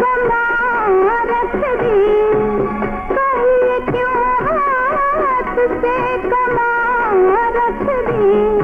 कमा रख दी?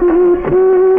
不哭。